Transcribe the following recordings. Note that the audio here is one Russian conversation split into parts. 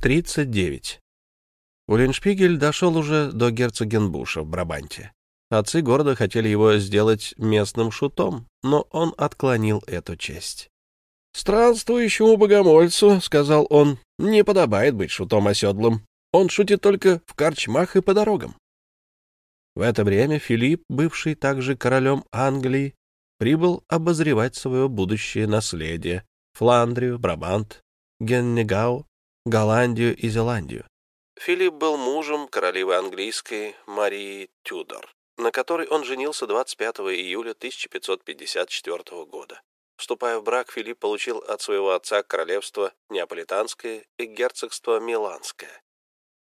39. Уллиншпигель дошел уже до герцогенбуша в Брабанте. Отцы города хотели его сделать местным шутом, но он отклонил эту честь. «Странствующему богомольцу, — сказал он, — не подобает быть шутом оседлым. Он шутит только в корчмах и по дорогам». В это время Филипп, бывший также королем Англии, прибыл обозревать свое будущее наследие — Фландрию, Брабант, Геннегау Голландию и Зеландию. Филипп был мужем королевы английской Марии Тюдор, на которой он женился 25 июля 1554 года. Вступая в брак, Филипп получил от своего отца королевство Неаполитанское и герцогство Миланское.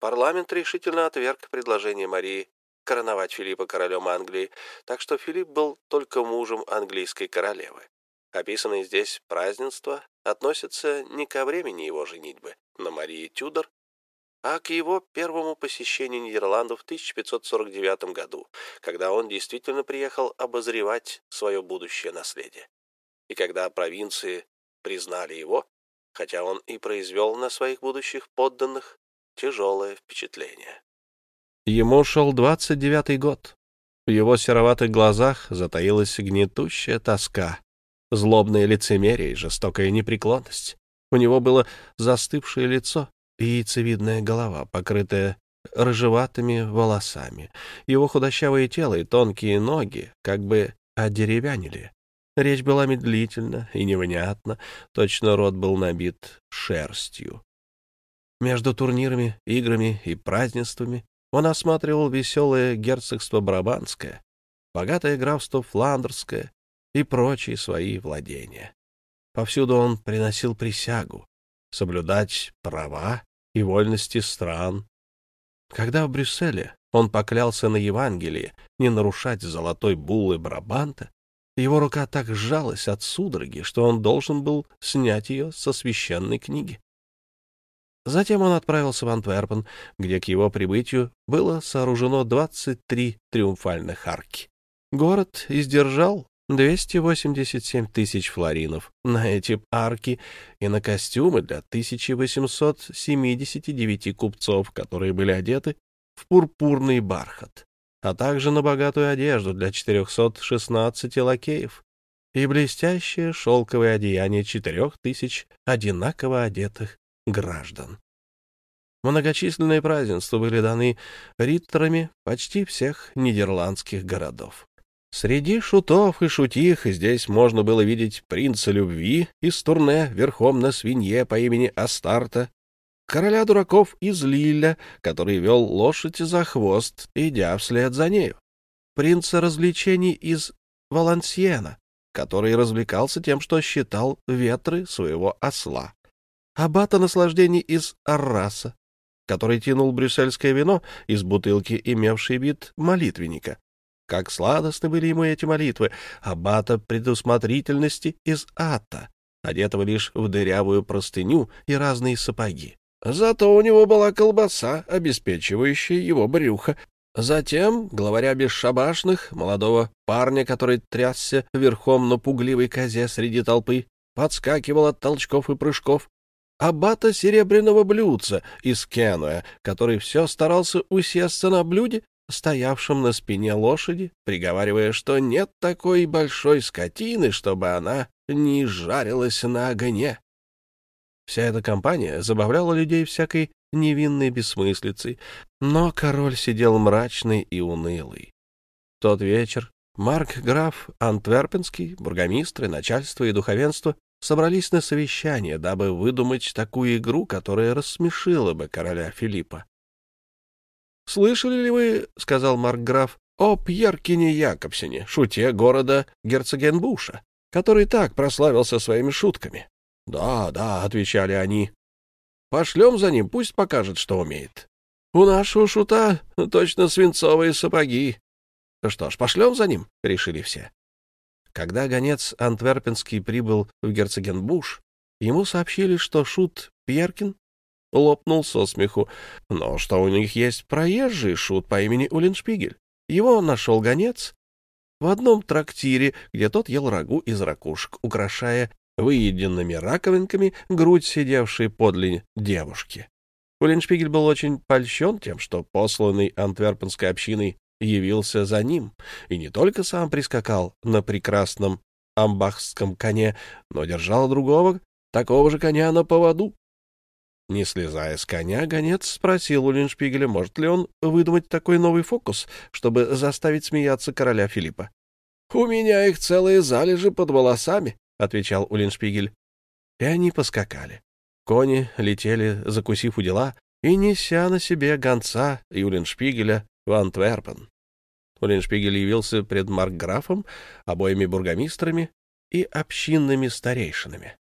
Парламент решительно отверг предложение Марии короновать Филиппа королем Англии, так что Филипп был только мужем английской королевы. Описанные здесь празднества относятся не ко времени его женитьбы, на Марии Тюдор, а к его первому посещению Нидерландов в 1549 году, когда он действительно приехал обозревать свое будущее наследие. И когда провинции признали его, хотя он и произвел на своих будущих подданных тяжелое впечатление. Ему шел двадцать девятый год. В его сероватых глазах затаилась гнетущая тоска, злобное лицемерие и жестокая непреклонность. У него было застывшее лицо и яйцевидная голова, покрытая рыжеватыми волосами. Его худощавое тело и тонкие ноги как бы одеревянили. Речь была медлительна и невнятна, точно рот был набит шерстью. Между турнирами, играми и празднествами он осматривал веселое герцогство Брабанское, богатое графство Фландерское и прочие свои владения. Повсюду он приносил присягу соблюдать права и вольности стран. Когда в Брюсселе он поклялся на Евангелие не нарушать золотой буллы Брабанта, его рука так сжалась от судороги, что он должен был снять ее со священной книги. Затем он отправился в Антверпен, где к его прибытию было сооружено 23 триумфальных арки. Город издержал 287 тысяч флоринов на эти арки и на костюмы для 1879 купцов, которые были одеты в пурпурный бархат, а также на богатую одежду для 416 лакеев и блестящее шелковое одеяние 4000 одинаково одетых граждан. Многочисленные празднества были даны риттерами почти всех нидерландских городов. Среди шутов и шутих здесь можно было видеть принца любви из турне верхом на свинье по имени Астарта, короля дураков из Лиля, который вел лошадь за хвост, идя вслед за нею, принца развлечений из Валансиена, который развлекался тем, что считал ветры своего осла, аббата наслаждений из Арраса, который тянул брюссельское вино из бутылки, имевшей вид молитвенника, как сладостны были ему эти молитвы, аббата предусмотрительности из ата, одетого лишь в дырявую простыню и разные сапоги. Зато у него была колбаса, обеспечивающая его брюхо. Затем главаря бесшабашных, молодого парня, который трясся верхом на пугливой козе среди толпы, подскакивал от толчков и прыжков. Аббата серебряного блюдца из Кенуя, который все старался усесться на блюде стоявшим на спине лошади, приговаривая, что нет такой большой скотины, чтобы она не жарилась на огне. Вся эта компания забавляла людей всякой невинной бессмыслицей, но король сидел мрачный и унылый. Тот вечер Марк граф Антверпенский, бургомистры, начальство и духовенство собрались на совещание, дабы выдумать такую игру, которая рассмешила бы короля Филиппа. «Слышали ли вы, — сказал Маркграф, — о Пьеркине Якобсене, шуте города Герцогенбуша, который так прославился своими шутками?» «Да, да», — отвечали они. «Пошлем за ним, пусть покажет, что умеет. У нашего шута точно свинцовые сапоги». «Что ж, пошлем за ним», — решили все. Когда гонец антверпенский прибыл в Герцогенбуш, ему сообщили, что шут Пьеркин лопнул со смеху. Но что у них есть проезжий шут по имени Улиншпигель. Его нашел гонец в одном трактире, где тот ел рагу из ракушек, украшая выеденными раковинками грудь сидевшей подле девушки. Уллиншпигель был очень польщен тем, что посланный антверпенской общиной явился за ним, и не только сам прискакал на прекрасном амбахском коне, но держал другого, такого же коня на поводу. Не слезая с коня, гонец спросил у Линшпигеля, может ли он выдумать такой новый фокус, чтобы заставить смеяться короля Филиппа. — У меня их целые залежи под волосами, — отвечал Улиншпигель. И они поскакали. Кони летели, закусив у дела, и неся на себе гонца и Улиншпигеля в Антверпен. Улиншпигель явился пред маркграфом, обоими бургомистрами и общинными старейшинами. —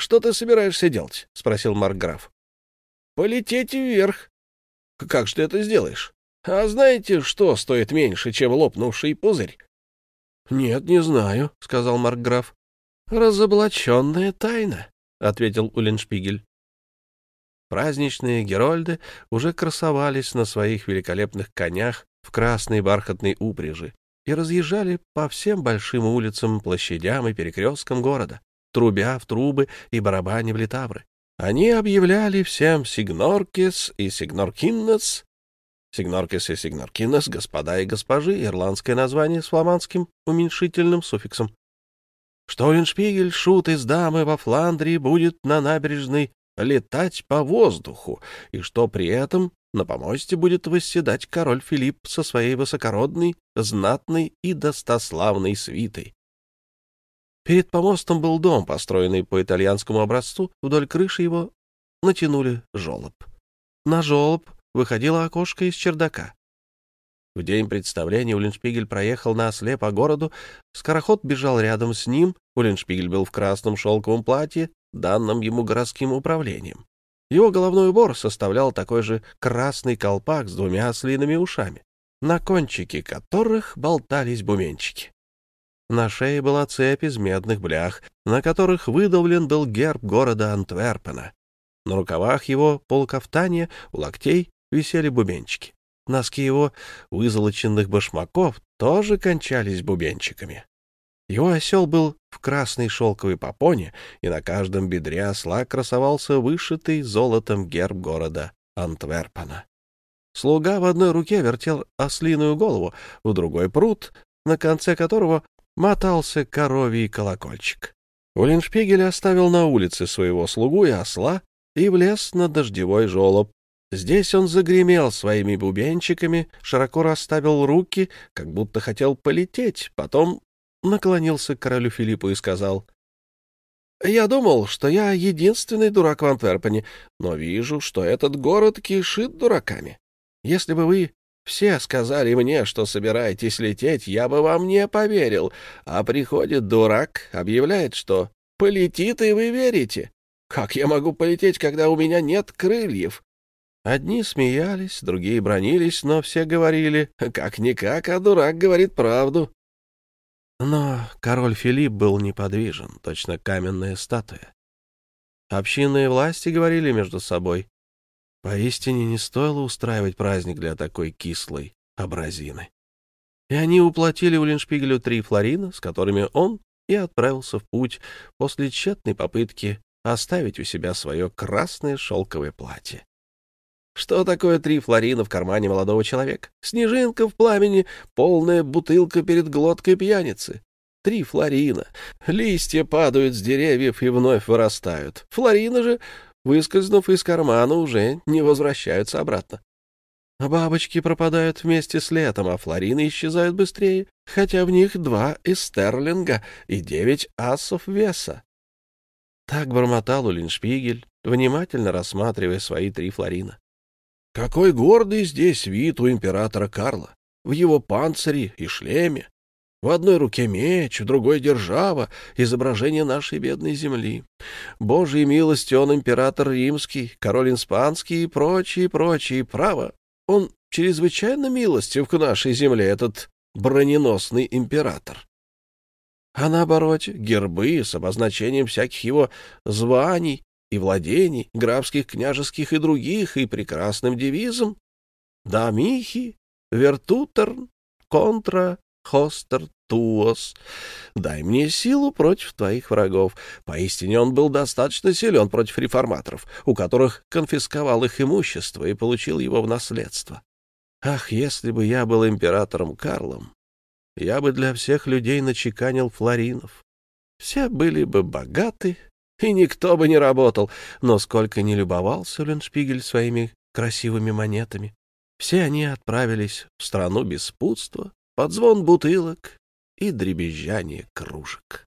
Что ты собираешься делать? — спросил маркграф. — Полететь вверх. — Как же ты это сделаешь? А знаете, что стоит меньше, чем лопнувший пузырь? — Нет, не знаю, — сказал маркграф. — Разоблаченная тайна, — ответил Улиншпигель. Праздничные герольды уже красовались на своих великолепных конях в красной бархатной упряжи и разъезжали по всем большим улицам, площадям и перекресткам города, трубя в трубы и барабаня в литавры. Они объявляли всем «сигноркис» и «сигноркиннес», «сигноркис» и «сигноркиннес», «господа и госпожи», ирландское название с фламандским уменьшительным суффиксом. Что Леншпигель, шут из дамы во Фландрии, будет на набережной летать по воздуху, и что при этом на помосте будет восседать король Филипп со своей высокородной, знатной и достославной свитой. Перед помостом был дом, построенный по итальянскому образцу, вдоль крыши его натянули жолоб. На жолоб выходило окошко из чердака. В день представления Уллиншпигель проехал на осле по городу, скороход бежал рядом с ним, Уллиншпигель был в красном шелковом платье, данном ему городским управлением. Его головной убор составлял такой же красный колпак с двумя ослиными ушами, на кончике которых болтались буменчики. На шее была цепь из медных блях, на которых выдавлен был герб города Антверпена. На рукавах его полукафтания у локтей висели бубенчики. Носки его вызолоченных башмаков тоже кончались бубенчиками. Его осел был в красной шелковой попоне, и на каждом бедре осла красовался вышитый золотом герб города Антверпена. Слуга в одной руке вертел ослиную голову, в другой — пруд, на конце которого мотался коровий колокольчик. Уллиншпигель оставил на улице своего слугу и осла и влез на дождевой жолоб. Здесь он загремел своими бубенчиками, широко расставил руки, как будто хотел полететь, потом наклонился к королю Филиппу и сказал, «Я думал, что я единственный дурак в Антверпене, но вижу, что этот город кишит дураками. Если бы вы все сказали мне, что собираетесь лететь, я бы вам не поверил, а приходит дурак, объявляет, что полетит, и вы верите. Как я могу полететь, когда у меня нет крыльев?» Одни смеялись, другие бронились, но все говорили, как-никак, а дурак говорит правду. Но король Филипп был неподвижен, точно каменная статуя. Общинные власти говорили между собой. Поистине не стоило устраивать праздник для такой кислой образины. И они уплатили Уллиншпигелю три флорина, с которыми он и отправился в путь после тщетной попытки оставить у себя свое красное шелковое платье. Что такое три флорина в кармане молодого человека? Снежинка в пламени, полная бутылка перед глоткой пьяницы. Три флорина. Листья падают с деревьев и вновь вырастают. Флорина же, выскользнув из кармана, уже не возвращаются обратно. Бабочки пропадают вместе с летом, а флорины исчезают быстрее, хотя в них два из стерлинга и девять асов веса. Так бормотал Улиншпигель, внимательно рассматривая свои три флорина. Какой гордый здесь вид у императора Карла! В его панцире и шлеме. В одной руке меч, в другой — держава, изображение нашей бедной земли. Божьей милости он император римский, король испанский и прочие, прочие. Право, он чрезвычайно милостив к нашей земле, этот броненосный император. А на обороте гербы с обозначением всяких его званий и владений, графских, княжеских и других, и прекрасным девизом «Дамихи, Вертутерн, Контра, Хостер Туос, дай мне силу против твоих врагов. Поистине он был достаточно силен против реформаторов, у которых конфисковал их имущество и получил его в наследство. Ах, если бы я был императором Карлом, я бы для всех людей начеканил флоринов. Все были бы богаты, и никто бы не работал, но сколько не любовался Леншпигель своими красивыми монетами, все они отправились в страну беспутства под звон бутылок и дребезжание кружек.